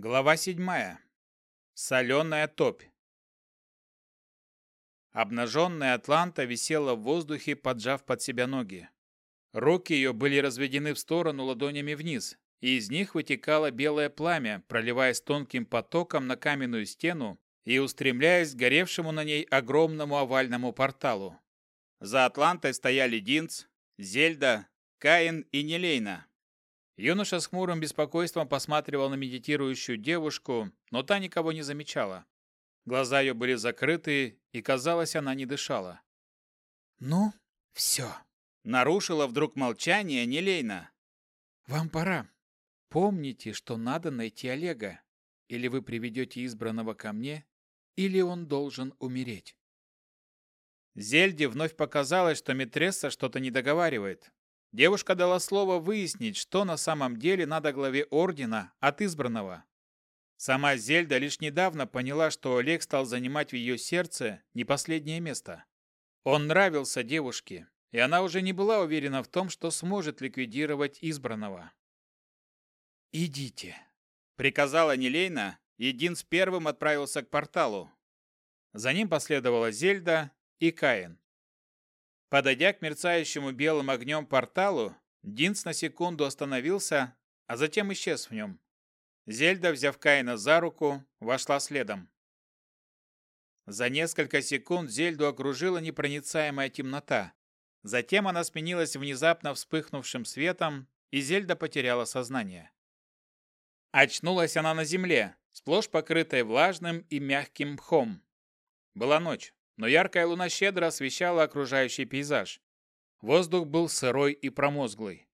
Глава седьмая. Соленая топь. Обнаженная Атланта висела в воздухе, поджав под себя ноги. Руки ее были разведены в сторону ладонями вниз, и из них вытекало белое пламя, проливаясь тонким потоком на каменную стену и устремляясь к горевшему на ней огромному овальному порталу. За Атлантой стояли Динц, Зельда, Каин и Нелейна, Юноша с хмурым беспокойством посматривал на медитирующую девушку, но та никого не замечала. Глаза ее были закрыты, и, казалось, она не дышала. «Ну, все», — нарушила вдруг молчание Нелейна. «Вам пора. Помните, что надо найти Олега. Или вы приведете избранного ко мне, или он должен умереть». Зельде вновь показалось, что Митресса что-то не договаривает. Девушка дала слово выяснить, что на самом деле надо главе ордена от избранного. Сама Зельда лишь недавно поняла, что Олег стал занимать в ее сердце не последнее место. Он нравился девушке, и она уже не была уверена в том, что сможет ликвидировать избранного. «Идите», — приказала Нелейна, и Дин с первым отправился к порталу. За ним последовала Зельда и Каин. Подойдя к мерцающему белым огнем порталу, Динс на секунду остановился, а затем исчез в нем. Зельда, взяв Каина за руку, вошла следом. За несколько секунд Зельду окружила непроницаемая темнота. Затем она сменилась внезапно вспыхнувшим светом, и Зельда потеряла сознание. Очнулась она на земле, сплошь покрытой влажным и мягким мхом. Была ночь но яркая луна щедро освещала окружающий пейзаж. Воздух был сырой и промозглый.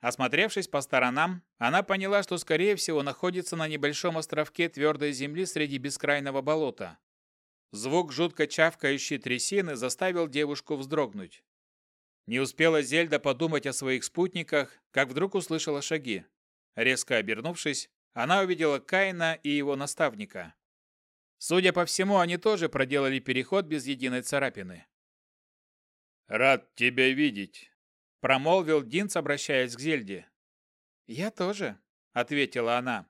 Осмотревшись по сторонам, она поняла, что, скорее всего, находится на небольшом островке твердой земли среди бескрайного болота. Звук жутко чавкающей трясины заставил девушку вздрогнуть. Не успела Зельда подумать о своих спутниках, как вдруг услышала шаги. Резко обернувшись, она увидела Каина и его наставника. Судя по всему, они тоже проделали переход без единой царапины. «Рад тебя видеть», — промолвил Динц, обращаясь к Зельде. «Я тоже», — ответила она.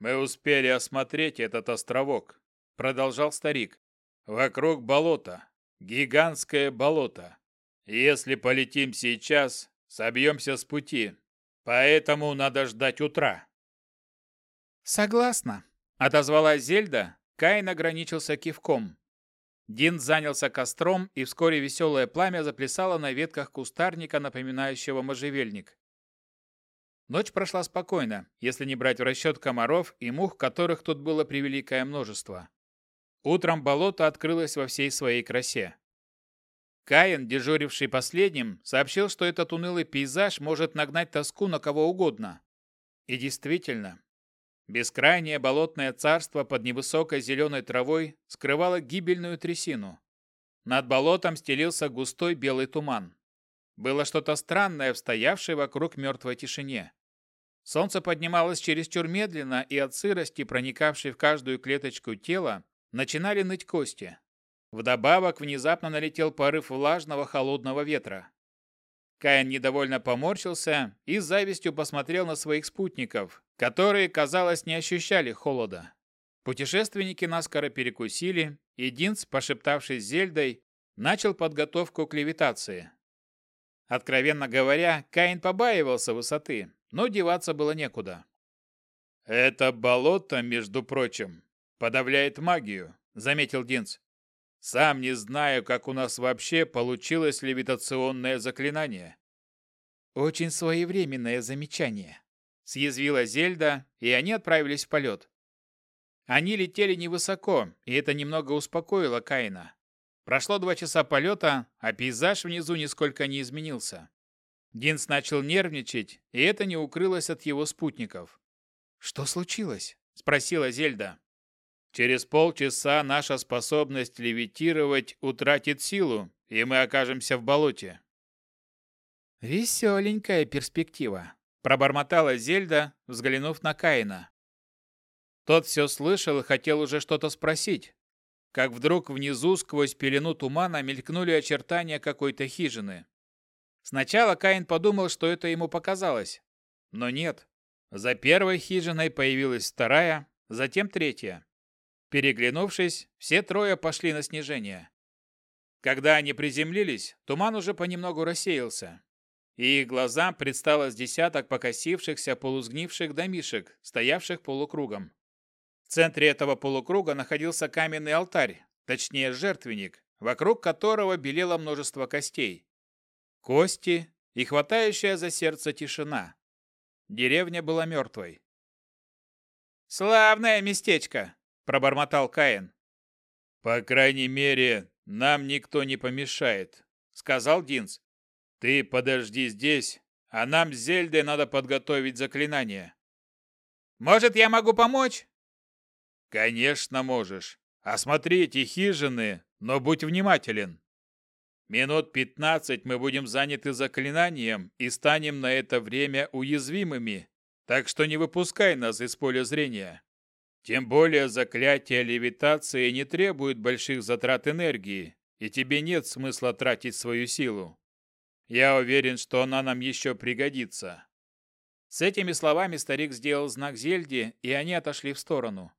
«Мы успели осмотреть этот островок», — продолжал старик. «Вокруг болото, гигантское болото. Если полетим сейчас, собьемся с пути, поэтому надо ждать утра». «Согласна», Отозвалась Зельда, Каин ограничился кивком. Дин занялся костром, и вскоре веселое пламя заплясало на ветках кустарника, напоминающего можжевельник. Ночь прошла спокойно, если не брать в расчет комаров и мух, которых тут было превеликое множество. Утром болото открылось во всей своей красе. Каин, дежуривший последним, сообщил, что этот унылый пейзаж может нагнать тоску на кого угодно. И действительно, Бескрайнее болотное царство под невысокой зеленой травой скрывало гибельную трясину. Над болотом стелился густой белый туман. Было что-то странное в стоявшей вокруг мертвой тишине. Солнце поднималось чересчур медленно, и от сырости, проникавшей в каждую клеточку тела, начинали ныть кости. Вдобавок внезапно налетел порыв влажного холодного ветра. Каин недовольно поморщился и завистью посмотрел на своих спутников, которые, казалось, не ощущали холода. Путешественники наскоро перекусили, и Динц, пошептавшись с Зельдой, начал подготовку к левитации. Откровенно говоря, Каин побаивался высоты, но деваться было некуда. «Это болото, между прочим, подавляет магию», — заметил Динц. «Сам не знаю, как у нас вообще получилось левитационное заклинание». «Очень своевременное замечание», Съязвила Зельда, и они отправились в полет. Они летели невысоко, и это немного успокоило Каина. Прошло два часа полета, а пейзаж внизу нисколько не изменился. Динс начал нервничать, и это не укрылось от его спутников. «Что случилось?» – спросила Зельда. «Через полчаса наша способность левитировать утратит силу, и мы окажемся в болоте». «Веселенькая перспектива», Пробормотала Зельда, взглянув на Каина. Тот все слышал и хотел уже что-то спросить, как вдруг внизу сквозь пелену тумана мелькнули очертания какой-то хижины. Сначала Каин подумал, что это ему показалось. Но нет. За первой хижиной появилась вторая, затем третья. Переглянувшись, все трое пошли на снижение. Когда они приземлились, туман уже понемногу рассеялся, и их глазам предстало с десяток покосившихся полузгнивших домишек, стоявших полукругом. В центре этого полукруга находился каменный алтарь, точнее жертвенник, вокруг которого белело множество костей. Кости и хватающая за сердце тишина. Деревня была мертвой. «Славное местечко!» – пробормотал Каин. «По крайней мере, нам никто не помешает», – сказал Динс. «Ты подожди здесь, а нам с Зельдой надо подготовить заклинание». «Может, я могу помочь?» «Конечно можешь. Осмотри эти хижины, но будь внимателен. Минут пятнадцать мы будем заняты заклинанием и станем на это время уязвимыми, так что не выпускай нас из поля зрения. Тем более заклятие левитации не требует больших затрат энергии, и тебе нет смысла тратить свою силу. Я уверен, что она нам еще пригодится». С этими словами старик сделал знак Зельде, и они отошли в сторону.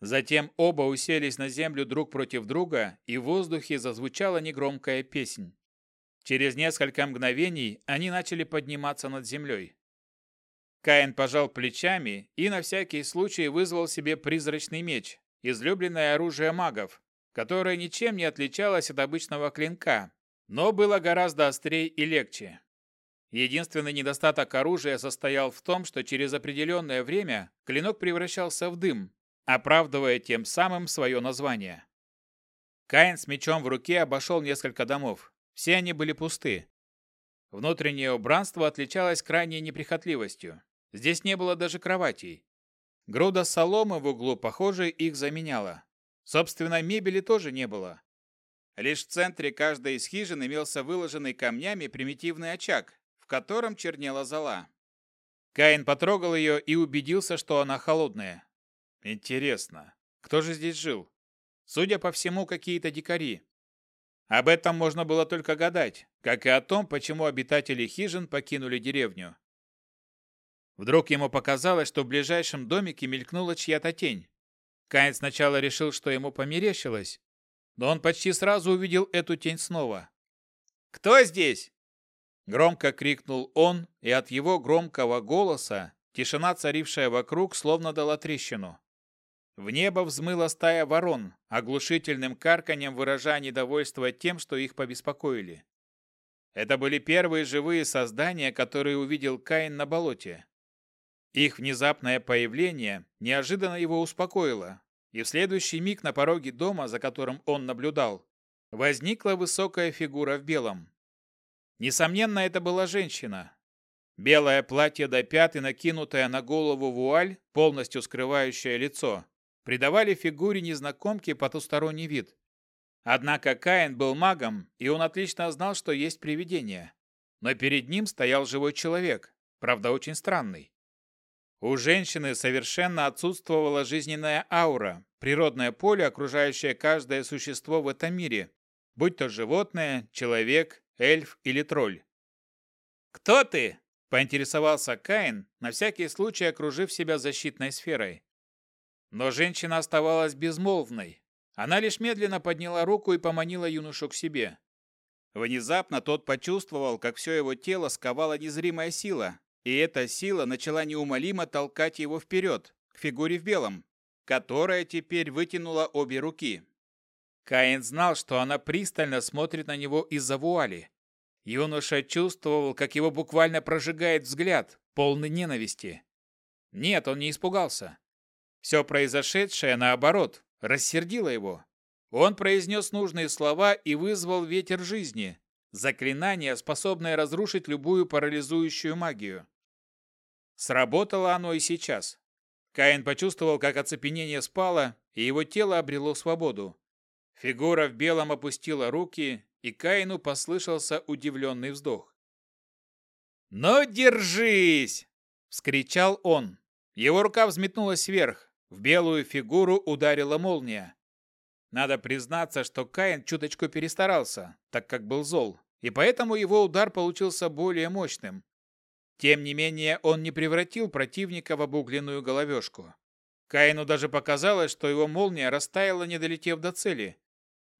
Затем оба уселись на землю друг против друга, и в воздухе зазвучала негромкая песнь. Через несколько мгновений они начали подниматься над землей. Каин пожал плечами и на всякий случай вызвал себе призрачный меч, излюбленное оружие магов, которое ничем не отличалось от обычного клинка, но было гораздо острее и легче. Единственный недостаток оружия состоял в том, что через определенное время клинок превращался в дым, оправдывая тем самым свое название. Каин с мечом в руке обошел несколько домов. Все они были пусты. Внутреннее убранство отличалось крайней неприхотливостью. Здесь не было даже кроватей. Груда соломы в углу, похоже, их заменяла. Собственно, мебели тоже не было. Лишь в центре каждой из хижин имелся выложенный камнями примитивный очаг, в котором чернела зола. Каин потрогал ее и убедился, что она холодная. Интересно, кто же здесь жил? Судя по всему, какие-то дикари. Об этом можно было только гадать, как и о том, почему обитатели хижин покинули деревню. Вдруг ему показалось, что в ближайшем домике мелькнула чья-то тень. Каин сначала решил, что ему померещилось, но он почти сразу увидел эту тень снова. «Кто здесь?» Громко крикнул он, и от его громкого голоса тишина, царившая вокруг, словно дала трещину. В небо взмыла стая ворон, оглушительным карканьем выражая недовольство тем, что их побеспокоили. Это были первые живые создания, которые увидел Каин на болоте. Их внезапное появление неожиданно его успокоило, и в следующий миг на пороге дома, за которым он наблюдал, возникла высокая фигура в белом. Несомненно, это была женщина. Белое платье до пят и накинутая на голову вуаль, полностью скрывающая лицо, придавали фигуре незнакомки потусторонний вид. Однако Каин был магом, и он отлично знал, что есть привидение. Но перед ним стоял живой человек, правда очень странный. У женщины совершенно отсутствовала жизненная аура, природное поле, окружающее каждое существо в этом мире, будь то животное, человек, эльф или тролль. «Кто ты?» – поинтересовался Каин, на всякий случай окружив себя защитной сферой. Но женщина оставалась безмолвной. Она лишь медленно подняла руку и поманила юношу к себе. Внезапно тот почувствовал, как все его тело сковала незримая сила, и эта сила начала неумолимо толкать его вперед, к фигуре в белом, которая теперь вытянула обе руки. Каин знал, что она пристально смотрит на него из-за вуали. Юноша чувствовал, как его буквально прожигает взгляд, полный ненависти. Нет, он не испугался. Все произошедшее, наоборот, рассердило его. Он произнес нужные слова и вызвал ветер жизни, заклинание, способное разрушить любую парализующую магию. Сработало оно и сейчас. Каин почувствовал, как оцепенение спало, и его тело обрело свободу. Фигура в белом опустила руки, и Каину послышался удивленный вздох. «Ну, держись!» – вскричал он. Его рука взметнулась вверх, в белую фигуру ударила молния. Надо признаться, что Каин чуточку перестарался, так как был зол, и поэтому его удар получился более мощным. Тем не менее, он не превратил противника в обугленную головешку. Каину даже показалось, что его молния растаяла, не долетев до цели.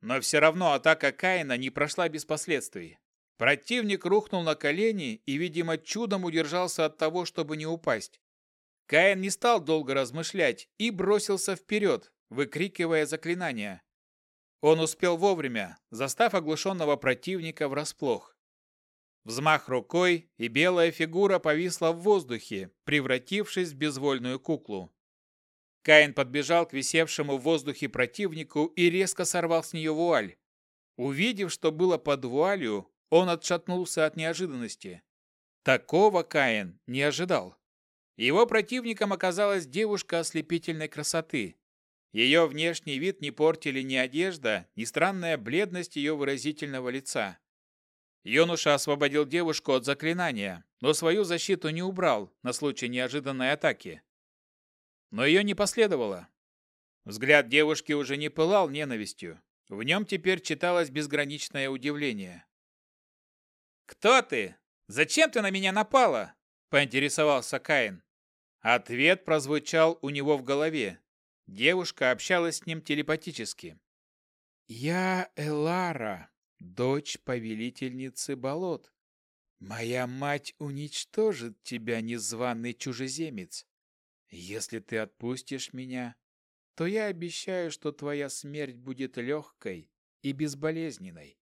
Но все равно атака Каина не прошла без последствий. Противник рухнул на колени и, видимо, чудом удержался от того, чтобы не упасть. Каин не стал долго размышлять и бросился вперед, выкрикивая заклинания. Он успел вовремя, застав оглушенного противника врасплох. Взмах рукой, и белая фигура повисла в воздухе, превратившись в безвольную куклу. Каин подбежал к висевшему в воздухе противнику и резко сорвал с нее вуаль. Увидев, что было под вуалью, он отшатнулся от неожиданности. Такого Каин не ожидал. Его противником оказалась девушка ослепительной красоты. Ее внешний вид не портили ни одежда, ни странная бледность ее выразительного лица. Юноша освободил девушку от заклинания, но свою защиту не убрал на случай неожиданной атаки. Но ее не последовало. Взгляд девушки уже не пылал ненавистью. В нем теперь читалось безграничное удивление. «Кто ты? Зачем ты на меня напала?» – поинтересовался Каин. Ответ прозвучал у него в голове. Девушка общалась с ним телепатически. «Я Элара, дочь повелительницы болот. Моя мать уничтожит тебя, незваный чужеземец. Если ты отпустишь меня, то я обещаю, что твоя смерть будет легкой и безболезненной.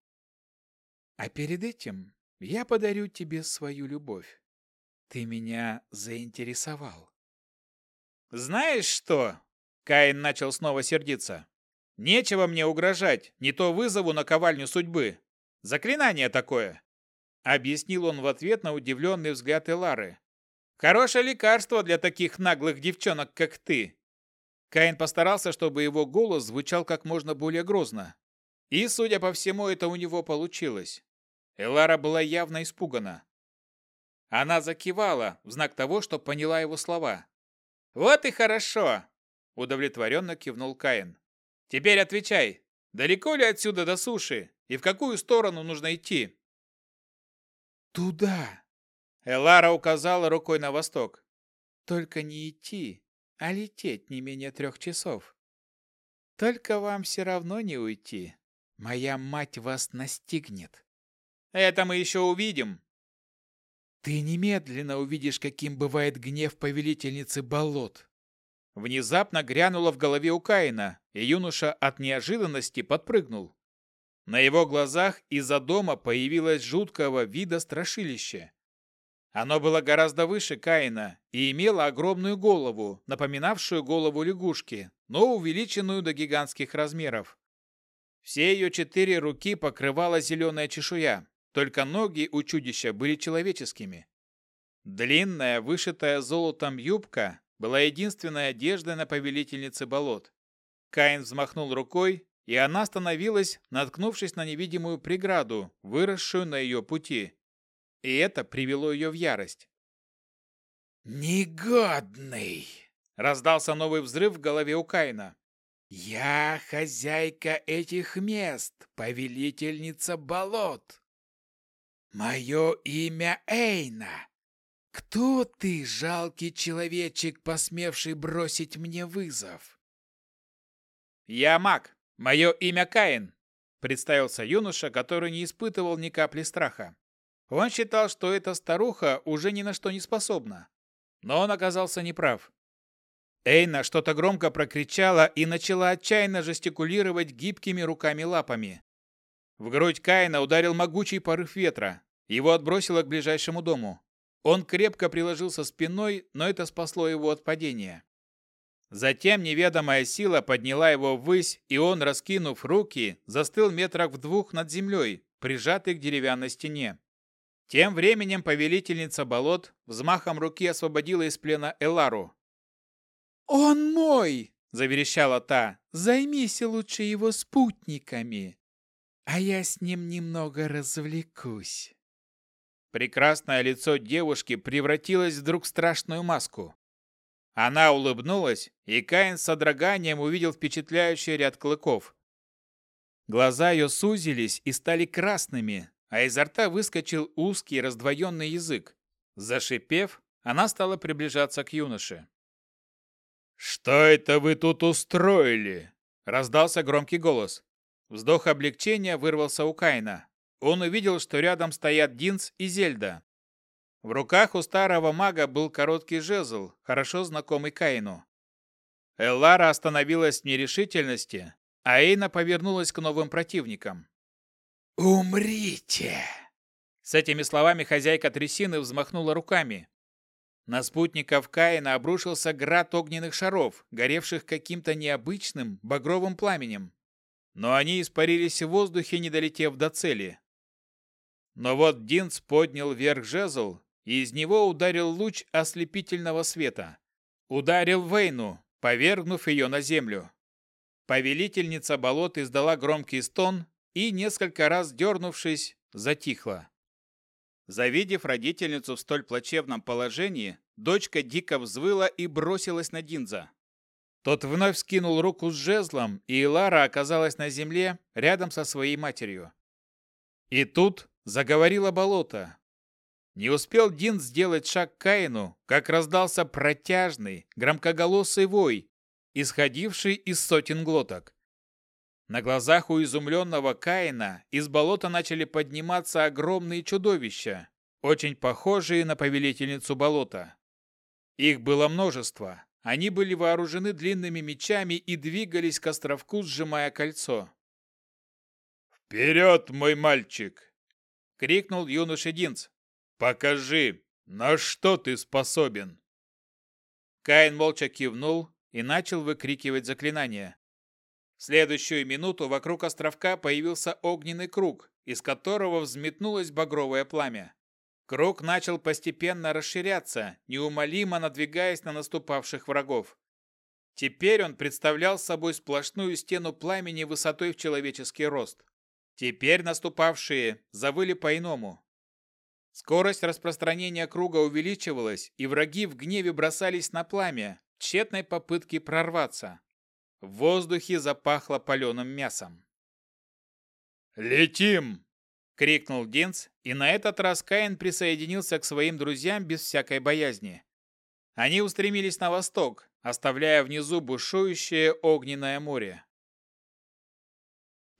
А перед этим я подарю тебе свою любовь. Ты меня заинтересовал. «Знаешь что?» Каин начал снова сердиться. «Нечего мне угрожать, не то вызову на ковальню судьбы. Заклинание такое!» Объяснил он в ответ на удивленный взгляд Элары. «Хорошее лекарство для таких наглых девчонок, как ты!» Каин постарался, чтобы его голос звучал как можно более грозно. И, судя по всему, это у него получилось. Элара была явно испугана. Она закивала в знак того, что поняла его слова. «Вот и хорошо!» – удовлетворенно кивнул Каин. «Теперь отвечай, далеко ли отсюда до суши и в какую сторону нужно идти?» «Туда!» – Элара указала рукой на восток. «Только не идти, а лететь не менее трех часов. Только вам все равно не уйти. Моя мать вас настигнет». «Это мы еще увидим», ты немедленно увидишь, каким бывает гнев повелительницы болот. Внезапно грянуло в голове у Каина, и юноша от неожиданности подпрыгнул. На его глазах из-за дома появилось жуткого вида страшилище. Оно было гораздо выше Каина и имело огромную голову, напоминавшую голову лягушки, но увеличенную до гигантских размеров. Все ее четыре руки покрывала зеленая чешуя, только ноги у чудища были человеческими. Длинная, вышитая золотом юбка была единственной одеждой на повелительнице болот. Каин взмахнул рукой, и она остановилась, наткнувшись на невидимую преграду, выросшую на ее пути. И это привело ее в ярость. «Негодный!» — раздался новый взрыв в голове у Каина. «Я хозяйка этих мест, повелительница болот. Мое имя Эйна. Кто ты, жалкий человечек, посмевший бросить мне вызов? Я маг. Мое имя Каин, представился юноша, который не испытывал ни капли страха. Он считал, что эта старуха уже ни на что не способна. Но он оказался неправ. Эйна что-то громко прокричала и начала отчаянно жестикулировать гибкими руками-лапами. В грудь Каина ударил могучий порыв ветра. Его отбросило к ближайшему дому. Он крепко приложился спиной, но это спасло его от падения. Затем неведомая сила подняла его ввысь, и он, раскинув руки, застыл метрах в двух над землей, прижатый к деревянной стене. Тем временем повелительница болот взмахом руки освободила из плена Элару. «Он мой!» – заверещала та. «Займись лучше его спутниками, а я с ним немного развлекусь». Прекрасное лицо девушки превратилось вдруг в страшную маску. Она улыбнулась, и Каин с содроганием увидел впечатляющий ряд клыков. Глаза ее сузились и стали красными, а изо рта выскочил узкий раздвоенный язык. Зашипев, она стала приближаться к юноше. «Что это вы тут устроили?» – раздался громкий голос. Вздох облегчения вырвался у Кайна. Он увидел, что рядом стоят Динс и Зельда. В руках у старого мага был короткий жезл, хорошо знакомый Каину. Эллара остановилась в нерешительности, а Эйна повернулась к новым противникам. «Умрите!» С этими словами хозяйка трясины взмахнула руками. На спутников Каина обрушился град огненных шаров, горевших каким-то необычным багровым пламенем. Но они испарились в воздухе, не долетев до цели. Но вот Динс поднял вверх жезл, и из него ударил луч ослепительного света. Ударил Вейну, повергнув ее на землю. Повелительница болот издала громкий стон и, несколько раз дернувшись, затихла. Завидев родительницу в столь плачевном положении, дочка дико взвыла и бросилась на Динза. Тот вновь скинул руку с жезлом, и Лара оказалась на земле рядом со своей матерью. И тут заговорило болото. Не успел Дин сделать шаг к Каину, как раздался протяжный, громкоголосый вой, исходивший из сотен глоток. На глазах у изумленного Каина из болота начали подниматься огромные чудовища, очень похожие на повелительницу болота. Их было множество. Они были вооружены длинными мечами и двигались к островку, сжимая кольцо. «Вперед, мой мальчик!» — крикнул юноша Динц. «Покажи, на что ты способен!» Каин молча кивнул и начал выкрикивать заклинания. В следующую минуту вокруг островка появился огненный круг, из которого взметнулось багровое пламя. Круг начал постепенно расширяться, неумолимо надвигаясь на наступавших врагов. Теперь он представлял собой сплошную стену пламени высотой в человеческий рост. Теперь наступавшие завыли по-иному. Скорость распространения круга увеличивалась, и враги в гневе бросались на пламя, тщетной попытке прорваться. В воздухе запахло паленым мясом. «Летим!» — крикнул Динц, и на этот раз Каин присоединился к своим друзьям без всякой боязни. Они устремились на восток, оставляя внизу бушующее огненное море.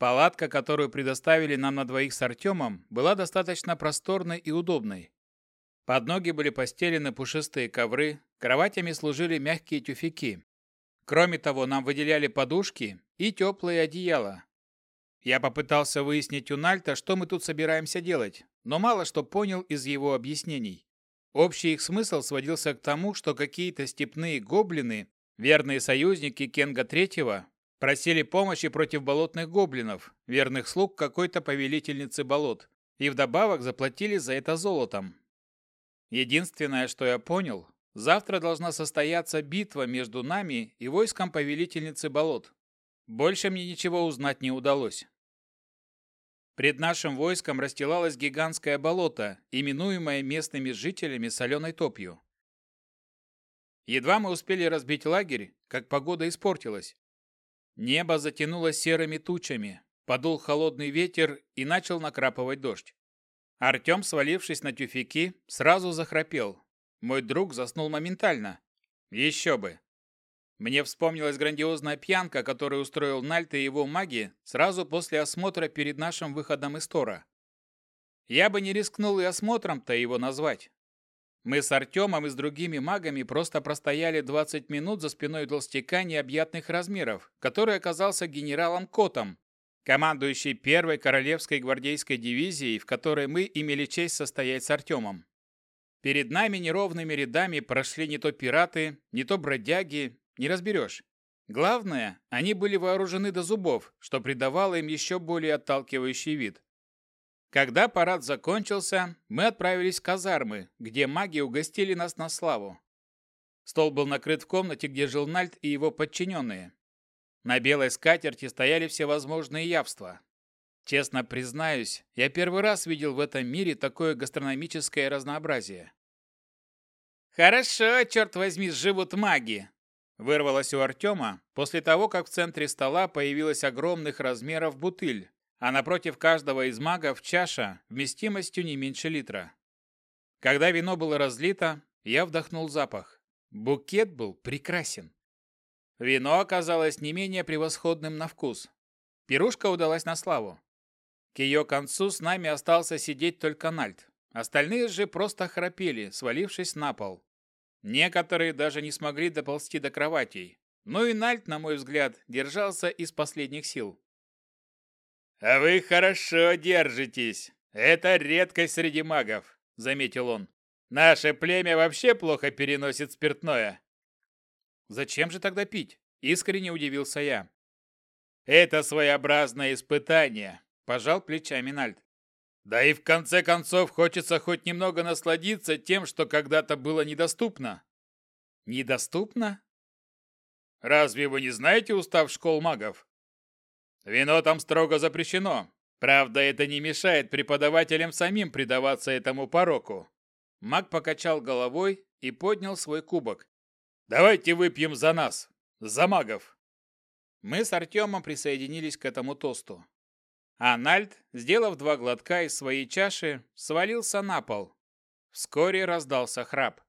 Палатка, которую предоставили нам на двоих с Артемом, была достаточно просторной и удобной. Под ноги были постелены пушистые ковры, кроватями служили мягкие тюфяки. Кроме того, нам выделяли подушки и теплые одеяла. Я попытался выяснить у Нальта, что мы тут собираемся делать, но мало что понял из его объяснений. Общий их смысл сводился к тому, что какие-то степные гоблины, верные союзники Кенга Третьего, Просили помощи против болотных гоблинов, верных слуг какой-то повелительницы болот, и вдобавок заплатили за это золотом. Единственное, что я понял, завтра должна состояться битва между нами и войском повелительницы болот. Больше мне ничего узнать не удалось. Пред нашим войском расстилалось гигантское болото, именуемое местными жителями соленой топью. Едва мы успели разбить лагерь, как погода испортилась. Небо затянуло серыми тучами, подул холодный ветер и начал накрапывать дождь. Артем, свалившись на тюфяки, сразу захрапел. Мой друг заснул моментально. Еще бы. Мне вспомнилась грандиозная пьянка, которую устроил Нальт и его маги сразу после осмотра перед нашим выходом из Тора. Я бы не рискнул и осмотром-то его назвать. Мы с Артемом и с другими магами просто простояли 20 минут за спиной толстяка необъятных размеров, который оказался генералом Котом, командующий первой королевской гвардейской дивизией, в которой мы имели честь состоять с Артемом. Перед нами неровными рядами прошли не то пираты, не то бродяги, не разберешь. Главное, они были вооружены до зубов, что придавало им еще более отталкивающий вид. Когда парад закончился, мы отправились в казармы, где маги угостили нас на славу. Стол был накрыт в комнате, где жил Нальт и его подчиненные. На белой скатерти стояли всевозможные явства. Честно признаюсь, я первый раз видел в этом мире такое гастрономическое разнообразие. «Хорошо, черт возьми, живут маги!» Вырвалось у Артема после того, как в центре стола появилась огромных размеров бутыль, а напротив каждого из магов чаша вместимостью не меньше литра. Когда вино было разлито, я вдохнул запах. Букет был прекрасен. Вино оказалось не менее превосходным на вкус. Пирушка удалась на славу. К ее концу с нами остался сидеть только Нальт. Остальные же просто храпели, свалившись на пол. Некоторые даже не смогли доползти до кроватей. Но и Нальт, на мой взгляд, держался из последних сил. «А вы хорошо держитесь. Это редкость среди магов», — заметил он. «Наше племя вообще плохо переносит спиртное». «Зачем же тогда пить?» — искренне удивился я. «Это своеобразное испытание», — пожал плечами Нальт. «Да и в конце концов хочется хоть немного насладиться тем, что когда-то было недоступно». «Недоступно?» «Разве вы не знаете устав школ магов?» «Вино там строго запрещено. Правда, это не мешает преподавателям самим предаваться этому пороку». Маг покачал головой и поднял свой кубок. «Давайте выпьем за нас, за магов!» Мы с Артемом присоединились к этому тосту. А Нальд, сделав два глотка из своей чаши, свалился на пол. Вскоре раздался храп.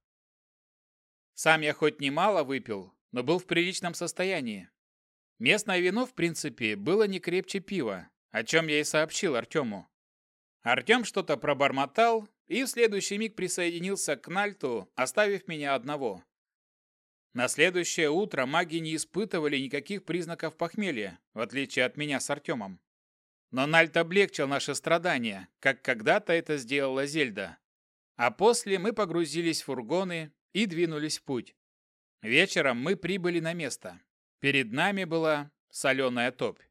Сам я хоть немало выпил, но был в приличном состоянии. Местное вино, в принципе, было не крепче пива, о чем я и сообщил Артему. Артем что-то пробормотал и в следующий миг присоединился к Нальту, оставив меня одного. На следующее утро маги не испытывали никаких признаков похмелья, в отличие от меня с Артемом. Но Нальт облегчил наши страдания, как когда-то это сделала Зельда. А после мы погрузились в фургоны и двинулись в путь. Вечером мы прибыли на место. Перед нами была соленая топь.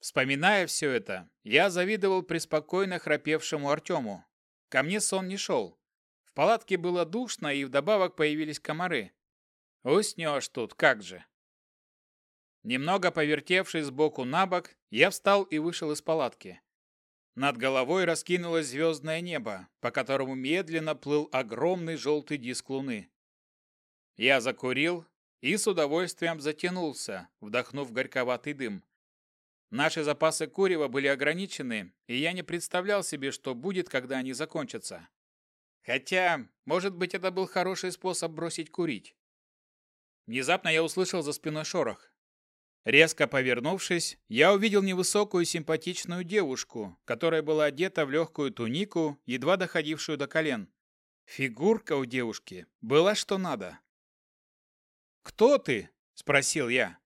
Вспоминая все это, я завидовал преспокойно храпевшему Артему. Ко мне сон не шел. В палатке было душно, и вдобавок появились комары. Уснешь тут, как же. Немного повертевшись сбоку на бок, я встал и вышел из палатки. Над головой раскинулось звездное небо, по которому медленно плыл огромный желтый диск луны. Я закурил и с удовольствием затянулся, вдохнув горьковатый дым. Наши запасы курева были ограничены, и я не представлял себе, что будет, когда они закончатся. Хотя, может быть, это был хороший способ бросить курить. Внезапно я услышал за спиной шорох. Резко повернувшись, я увидел невысокую симпатичную девушку, которая была одета в легкую тунику, едва доходившую до колен. Фигурка у девушки была что надо. «Кто ты?» – спросил я.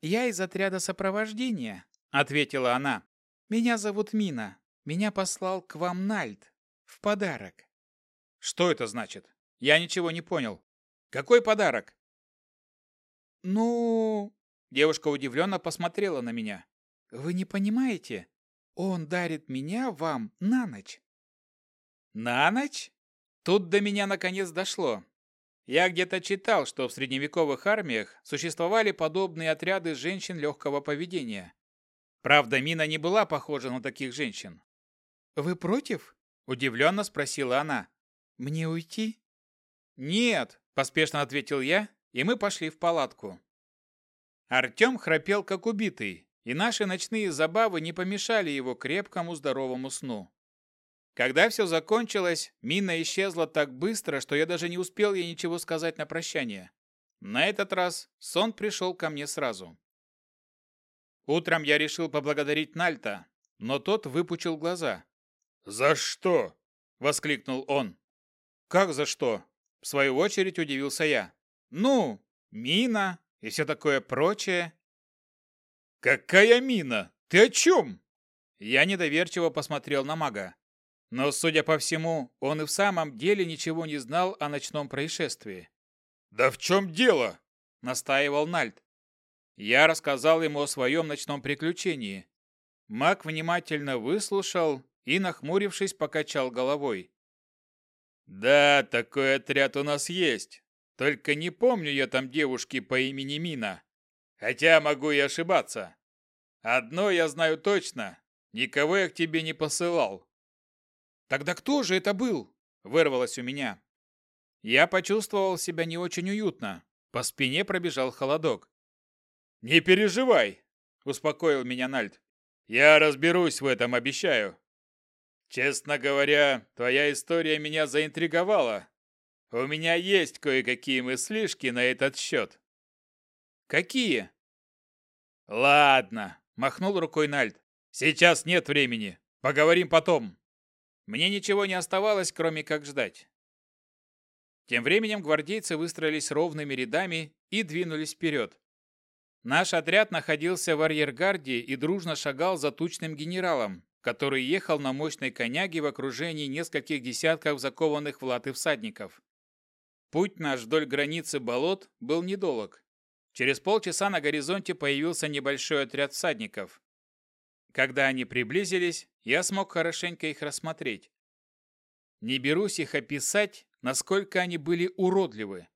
«Я из отряда сопровождения», – ответила она. «Меня зовут Мина. Меня послал к вам Нальд. В подарок». «Что это значит? Я ничего не понял. Какой подарок?» «Ну...» Девушка удивленно посмотрела на меня. «Вы не понимаете? Он дарит меня вам на ночь». «На ночь?» Тут до меня наконец дошло. Я где-то читал, что в средневековых армиях существовали подобные отряды женщин легкого поведения. Правда, Мина не была похожа на таких женщин. «Вы против?» – удивленно спросила она. «Мне уйти?» «Нет», – поспешно ответил я и мы пошли в палатку. Артем храпел как убитый, и наши ночные забавы не помешали его крепкому здоровому сну. Когда все закончилось, Мина исчезла так быстро, что я даже не успел ей ничего сказать на прощание. На этот раз сон пришел ко мне сразу. Утром я решил поблагодарить Нальта, но тот выпучил глаза. «За что?» – воскликнул он. «Как за что?» – в свою очередь удивился я. Ну, мина и все такое прочее. Какая мина? Ты о чем? Я недоверчиво посмотрел на мага. Но, судя по всему, он и в самом деле ничего не знал о ночном происшествии. «Да в чем дело?» – настаивал Нальт. Я рассказал ему о своем ночном приключении. Маг внимательно выслушал и, нахмурившись, покачал головой. «Да, такой отряд у нас есть. Только не помню я там девушки по имени Мина. Хотя могу и ошибаться. Одно я знаю точно. Никого я к тебе не посылал. Тогда кто же это был? Вырвалось у меня. Я почувствовал себя не очень уютно. По спине пробежал холодок. «Не переживай!» – успокоил меня Нальд. «Я разберусь в этом, обещаю». Честно говоря, твоя история меня заинтриговала. У меня есть кое-какие мыслишки на этот счет. Какие? Ладно, махнул рукой Нальд. Сейчас нет времени. Поговорим потом. Мне ничего не оставалось, кроме как ждать. Тем временем гвардейцы выстроились ровными рядами и двинулись вперед. Наш отряд находился в арьергарде и дружно шагал за тучным генералом, который ехал на мощной коняге в окружении нескольких десятков закованных в латы всадников. Путь наш вдоль границы болот был недолг. Через полчаса на горизонте появился небольшой отряд всадников. Когда они приблизились, я смог хорошенько их рассмотреть. Не берусь их описать, насколько они были уродливы.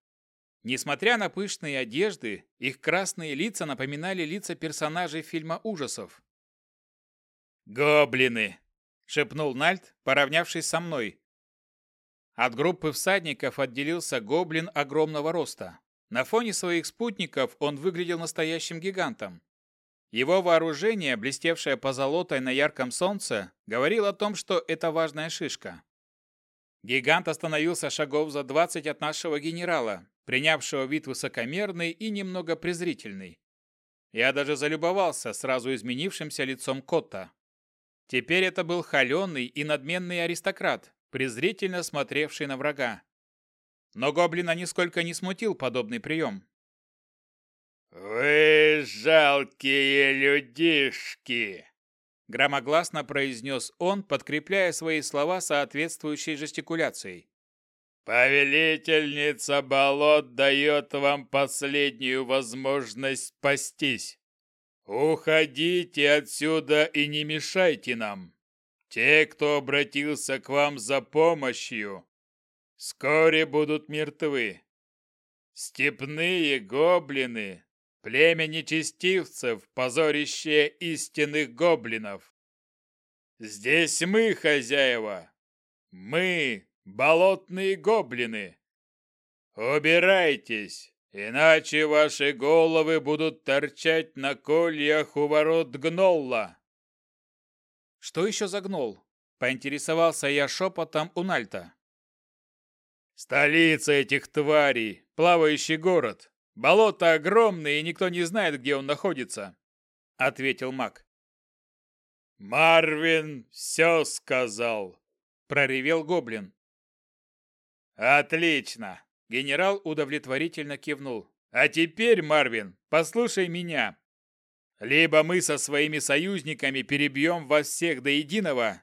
Несмотря на пышные одежды, их красные лица напоминали лица персонажей фильма ужасов. «Гоблины!» — шепнул Нальт, поравнявшись со мной. От группы всадников отделился гоблин огромного роста. На фоне своих спутников он выглядел настоящим гигантом. Его вооружение, блестевшее позолотой на ярком солнце, говорило о том, что это важная шишка. Гигант остановился шагов за 20 от нашего генерала, принявшего вид высокомерный и немного презрительный. Я даже залюбовался сразу изменившимся лицом Котта. Теперь это был холеный и надменный аристократ, презрительно смотревший на врага. Но гоблина нисколько не смутил подобный прием. «Вы жалкие людишки!» Громогласно произнес он, подкрепляя свои слова соответствующей жестикуляцией. «Повелительница болот дает вам последнюю возможность спастись. «Уходите отсюда и не мешайте нам! Те, кто обратился к вам за помощью, вскоре будут мертвы. Степные гоблины, племя нечестивцев, позорище истинных гоблинов. Здесь мы хозяева, мы, болотные гоблины. Убирайтесь, Иначе ваши головы будут торчать на кольях у ворот гнолла. Что еще за гнол? Поинтересовался я шепотом у Нальта. Столица этих тварей, плавающий город. Болото огромное, и никто не знает, где он находится, ответил маг. Марвин все сказал, проревел гоблин. Отлично. Генерал удовлетворительно кивнул. «А теперь, Марвин, послушай меня. Либо мы со своими союзниками перебьем вас всех до единого,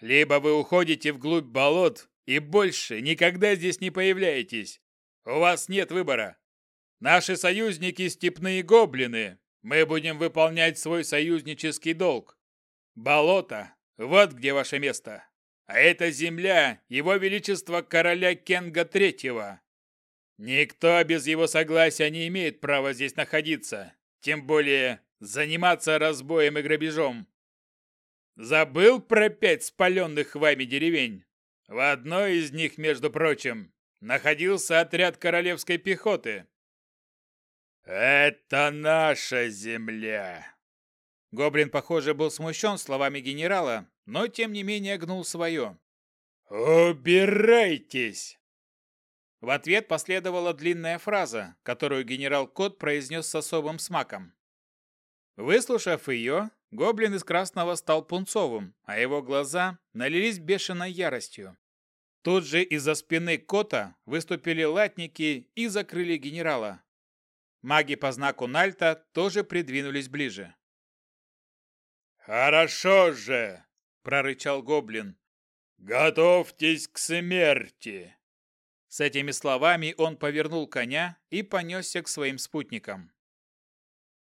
либо вы уходите вглубь болот и больше никогда здесь не появляетесь. У вас нет выбора. Наши союзники – степные гоблины. Мы будем выполнять свой союзнический долг. Болото – вот где ваше место. А это земля Его Величества короля Кенга Третьего. Никто без его согласия не имеет права здесь находиться, тем более заниматься разбоем и грабежом. Забыл про пять спаленных вами деревень? В одной из них, между прочим, находился отряд королевской пехоты. «Это наша земля!» Гоблин, похоже, был смущен словами генерала, но тем не менее гнул свое. «Убирайтесь!» В ответ последовала длинная фраза, которую генерал Кот произнес с особым смаком. Выслушав ее, гоблин из красного стал пунцовым, а его глаза налились бешеной яростью. Тут же из-за спины Кота выступили латники и закрыли генерала. Маги по знаку Нальта тоже придвинулись ближе. «Хорошо же!» – прорычал гоблин. «Готовьтесь к смерти!» С этими словами он повернул коня и понесся к своим спутникам.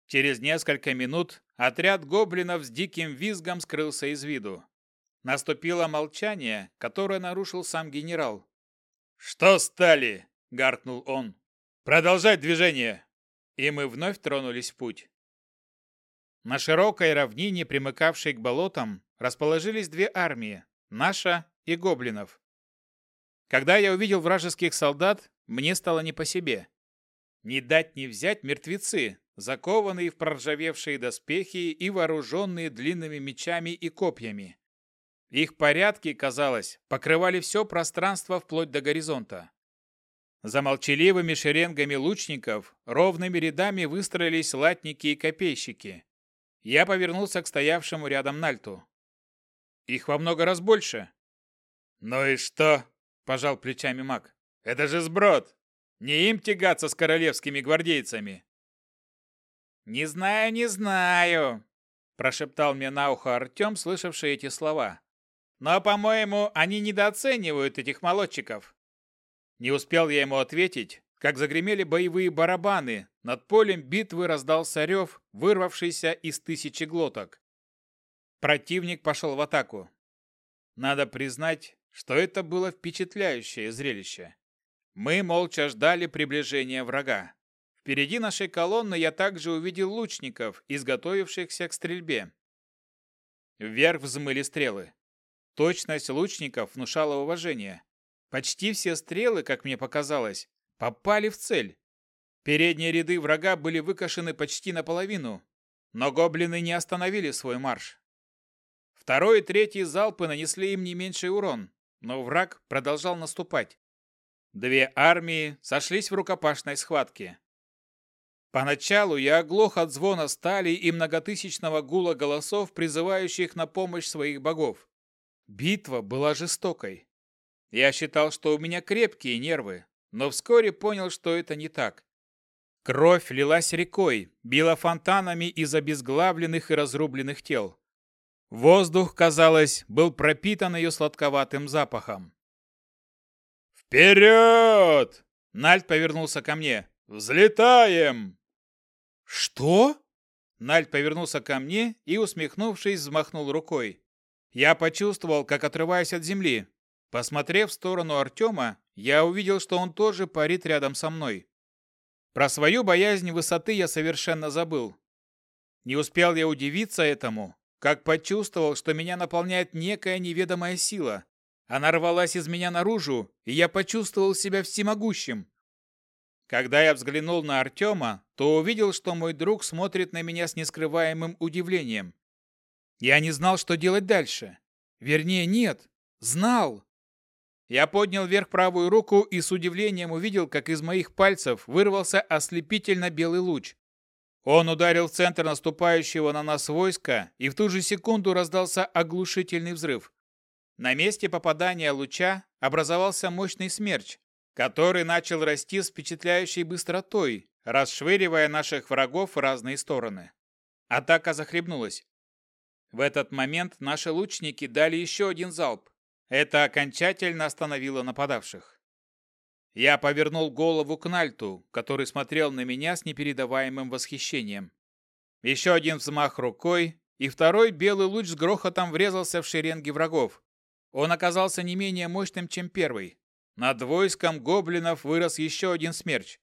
Через несколько минут отряд гоблинов с диким визгом скрылся из виду. Наступило молчание, которое нарушил сам генерал. «Что стали?» – гаркнул он. «Продолжать движение!» И мы вновь тронулись в путь. На широкой равнине, примыкавшей к болотам, расположились две армии – наша и гоблинов. Когда я увидел вражеских солдат, мне стало не по себе. Не дать не взять мертвецы, закованные в проржавевшие доспехи и вооруженные длинными мечами и копьями. Их порядки, казалось, покрывали все пространство вплоть до горизонта. За молчаливыми шеренгами лучников ровными рядами выстроились латники и копейщики. Я повернулся к стоявшему рядом Нальту. Их во много раз больше. «Ну и что?» – пожал плечами маг. «Это же сброд! Не им тягаться с королевскими гвардейцами!» «Не знаю, не знаю!» – прошептал мне на ухо Артем, слышавший эти слова. «Но, по-моему, они недооценивают этих молодчиков!» Не успел я ему ответить, как загремели боевые барабаны, над полем битвы раздался рев, вырвавшийся из тысячи глоток. Противник пошел в атаку. Надо признать, что это было впечатляющее зрелище. Мы молча ждали приближения врага. Впереди нашей колонны я также увидел лучников, изготовившихся к стрельбе. Вверх взмыли стрелы. Точность лучников внушала уважение. Почти все стрелы, как мне показалось, попали в цель. Передние ряды врага были выкошены почти наполовину, но гоблины не остановили свой марш. Второй и третий залпы нанесли им не меньший урон, но враг продолжал наступать. Две армии сошлись в рукопашной схватке. Поначалу я оглох от звона стали и многотысячного гула голосов, призывающих на помощь своих богов. Битва была жестокой. Я считал, что у меня крепкие нервы, но вскоре понял, что это не так. Кровь лилась рекой, била фонтанами из обезглавленных и разрубленных тел. Воздух, казалось, был пропитан ее сладковатым запахом. «Вперед!» Нальт повернулся ко мне. «Взлетаем!» «Что?» Нальт повернулся ко мне и, усмехнувшись, взмахнул рукой. Я почувствовал, как отрываюсь от земли. Посмотрев в сторону Артема, я увидел, что он тоже парит рядом со мной. Про свою боязнь высоты я совершенно забыл. Не успел я удивиться этому, как почувствовал, что меня наполняет некая неведомая сила. Она рвалась из меня наружу, и я почувствовал себя всемогущим. Когда я взглянул на Артема, то увидел, что мой друг смотрит на меня с нескрываемым удивлением. Я не знал, что делать дальше. Вернее, нет, знал. Я поднял вверх правую руку и с удивлением увидел, как из моих пальцев вырвался ослепительно белый луч. Он ударил в центр наступающего на нас войска, и в ту же секунду раздался оглушительный взрыв. На месте попадания луча образовался мощный смерч, который начал расти с впечатляющей быстротой, расшвыривая наших врагов в разные стороны. Атака захлебнулась. В этот момент наши лучники дали еще один залп. Это окончательно остановило нападавших. Я повернул голову к Нальту, который смотрел на меня с непередаваемым восхищением. Еще один взмах рукой, и второй белый луч с грохотом врезался в шеренги врагов. Он оказался не менее мощным, чем первый. Над войском гоблинов вырос еще один смерч.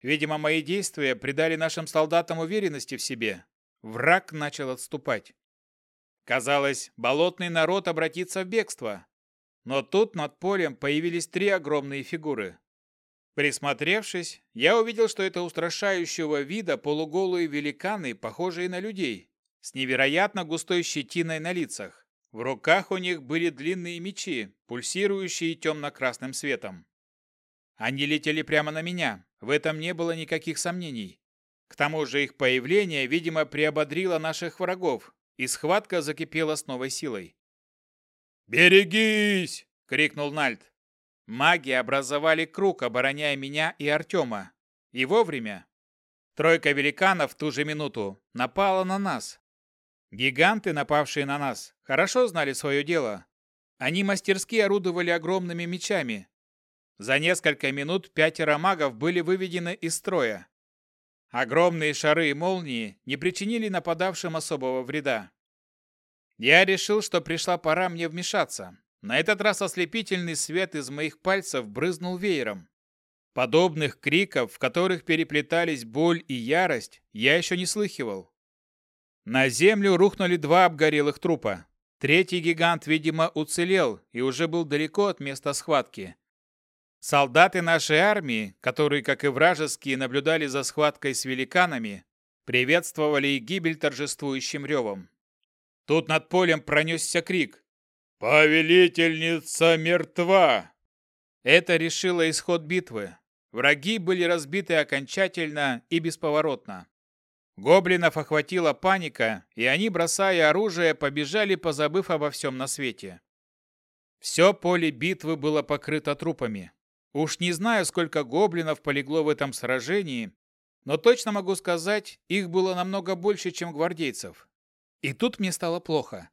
Видимо, мои действия придали нашим солдатам уверенности в себе. Враг начал отступать. Казалось, болотный народ обратится в бегство. Но тут над полем появились три огромные фигуры. Присмотревшись, я увидел, что это устрашающего вида полуголые великаны, похожие на людей, с невероятно густой щетиной на лицах. В руках у них были длинные мечи, пульсирующие темно-красным светом. Они летели прямо на меня, в этом не было никаких сомнений. К тому же их появление, видимо, приободрило наших врагов, и схватка закипела с новой силой. «Берегись!» — крикнул Нальт. Маги образовали круг, обороняя меня и Артема. И вовремя. Тройка великанов в ту же минуту напала на нас. Гиганты, напавшие на нас, хорошо знали свое дело. Они мастерски орудовали огромными мечами. За несколько минут пятеро магов были выведены из строя. Огромные шары и молнии не причинили нападавшим особого вреда. Я решил, что пришла пора мне вмешаться. На этот раз ослепительный свет из моих пальцев брызнул веером. Подобных криков, в которых переплетались боль и ярость, я еще не слыхивал. На землю рухнули два обгорелых трупа. Третий гигант, видимо, уцелел и уже был далеко от места схватки. Солдаты нашей армии, которые, как и вражеские, наблюдали за схваткой с великанами, приветствовали и гибель торжествующим ревом. Тут над полем пронесся крик. Повелительница мертва. Это решило исход битвы. Враги были разбиты окончательно и бесповоротно. Гоблинов охватила паника, и они, бросая оружие, побежали, позабыв обо всем на свете. Все поле битвы было покрыто трупами. Уж не знаю, сколько гоблинов полегло в этом сражении, но точно могу сказать, их было намного больше, чем гвардейцев. И тут мне стало плохо.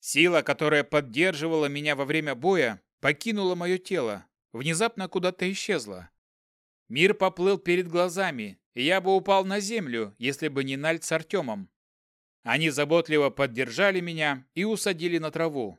Сила, которая поддерживала меня во время боя, покинула мое тело, внезапно куда-то исчезла. Мир поплыл перед глазами, и я бы упал на землю, если бы не Нальт с Артемом. Они заботливо поддержали меня и усадили на траву.